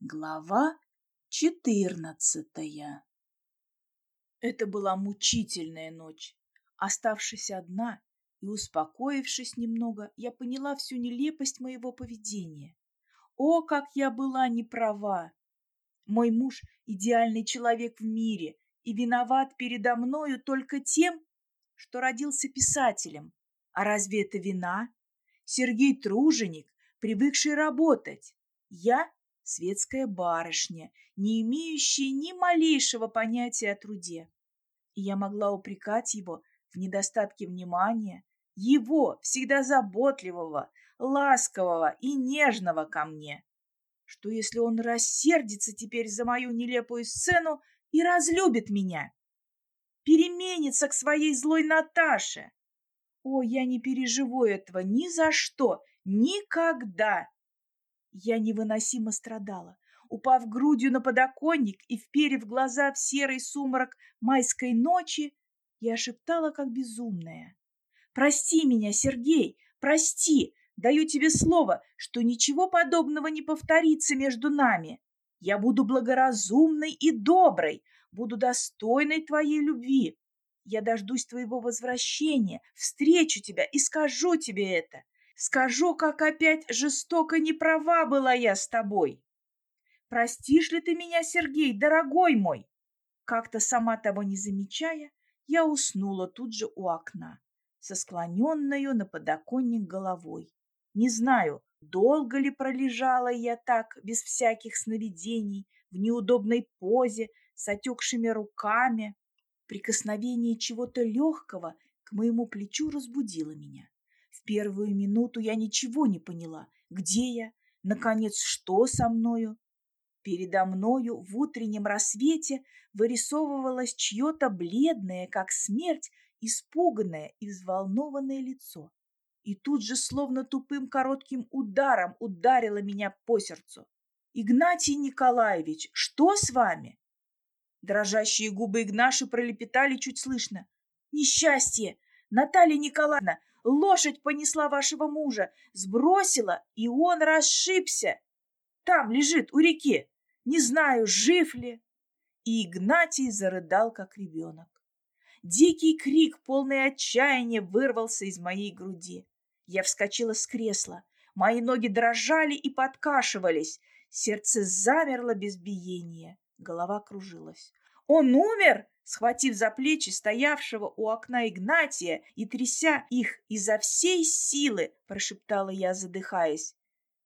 Глава четырнадцатая Это была мучительная ночь. Оставшись одна и успокоившись немного, я поняла всю нелепость моего поведения. О, как я была неправа! Мой муж – идеальный человек в мире и виноват передо мною только тем, что родился писателем. А разве это вина? Сергей труженик, привыкший работать. Я светская барышня, не имеющая ни малейшего понятия о труде. И я могла упрекать его в недостатке внимания, его, всегда заботливого, ласкового и нежного ко мне. Что если он рассердится теперь за мою нелепую сцену и разлюбит меня? Переменится к своей злой Наташе? О, я не переживу этого ни за что, никогда! Я невыносимо страдала. Упав грудью на подоконник и вперев глаза в серый сумрак майской ночи, я шептала, как безумная. «Прости меня, Сергей, прости! Даю тебе слово, что ничего подобного не повторится между нами. Я буду благоразумной и доброй, буду достойной твоей любви. Я дождусь твоего возвращения, встречу тебя и скажу тебе это. Скажу, как опять жестоко неправа была я с тобой. Простишь ли ты меня, Сергей, дорогой мой? Как-то сама того не замечая, я уснула тут же у окна, со склоненную на подоконник головой. Не знаю, долго ли пролежала я так, без всяких сновидений, в неудобной позе, с отекшими руками. Прикосновение чего-то легкого к моему плечу разбудило меня. В первую минуту я ничего не поняла. Где я? Наконец, что со мною? Передо мною в утреннем рассвете вырисовывалось чье-то бледное, как смерть, испуганное и взволнованное лицо. И тут же, словно тупым коротким ударом, ударило меня по сердцу. «Игнатий Николаевич, что с вами?» Дрожащие губы Игнаши пролепетали чуть слышно. «Несчастье! Наталья Николаевна, Лошадь понесла вашего мужа, сбросила, и он расшибся. Там лежит, у реки. Не знаю, жив ли. И Игнатий зарыдал, как ребенок. Дикий крик, полный отчаяния, вырвался из моей груди. Я вскочила с кресла. Мои ноги дрожали и подкашивались. Сердце замерло без биения. Голова кружилась. «Он умер!» схватив за плечи стоявшего у окна Игнатия и тряся их изо всей силы, прошептала я, задыхаясь.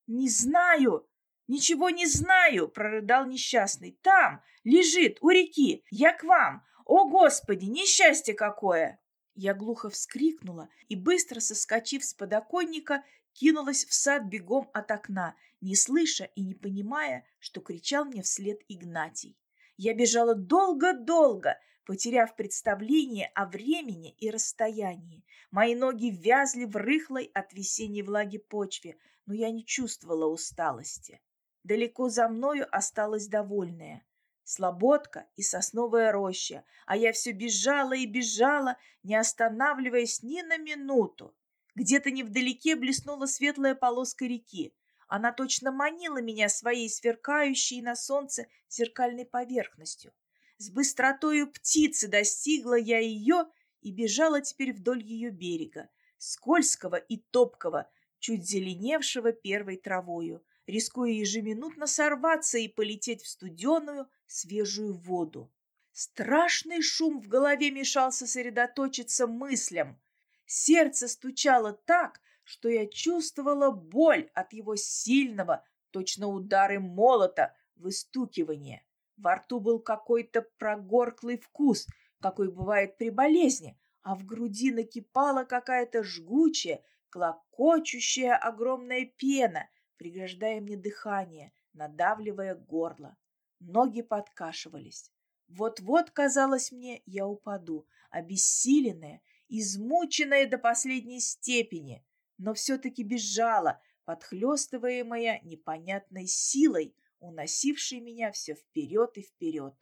«Не знаю! Ничего не знаю!» — прорыдал несчастный. «Там! Лежит! У реки! Я к вам! О, Господи! Несчастье какое!» Я глухо вскрикнула и, быстро соскочив с подоконника, кинулась в сад бегом от окна, не слыша и не понимая, что кричал мне вслед Игнатий. Я бежала долго-долго, потеряв представление о времени и расстоянии. Мои ноги вязли в рыхлой от весенней влаги почве, но я не чувствовала усталости. Далеко за мною осталась довольная. Слободка и сосновая роща, а я все бежала и бежала, не останавливаясь ни на минуту. Где-то невдалеке блеснула светлая полоска реки. Она точно манила меня своей сверкающей на солнце зеркальной поверхностью. С быстротою птицы достигла я ее и бежала теперь вдоль ее берега, скользкого и топкого, чуть зеленевшего первой травою, рискуя ежеминутно сорваться и полететь в студеную, свежую воду. Страшный шум в голове мешал сосредоточиться мыслям. Сердце стучало так, что я чувствовала боль от его сильного, точно удары молота, выстукивания. Во рту был какой-то прогорклый вкус, какой бывает при болезни, а в груди накипала какая-то жгучая, клокочущая огромная пена, преграждая мне дыхание, надавливая горло. Ноги подкашивались. Вот-вот, казалось мне, я упаду, обессиленная, измученная до последней степени, но все-таки бежала, подхлестываемая непонятной силой, уносивший меня все вперед и вперед.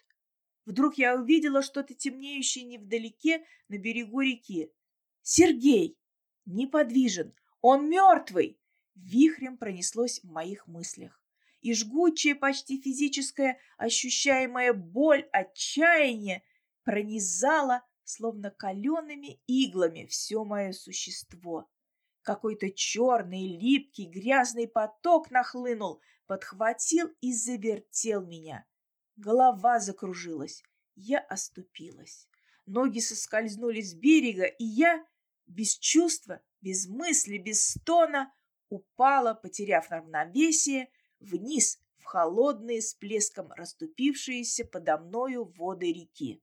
Вдруг я увидела что-то темнеющее невдалеке на берегу реки. «Сергей! Неподвижен! Он мертвый!» Вихрем пронеслось в моих мыслях. и жгучая, почти физическая, ощущаемая боль, отчаяние пронизала, словно калеными иглами, все мое существо. Какой-то черный, липкий, грязный поток нахлынул, подхватил и завертел меня. Голова закружилась, я оступилась. Ноги соскользнули с берега, и я, без чувства, без мысли, без стона, упала, потеряв равновесие, вниз в холодные с плеском расступившиеся подо мною воды реки.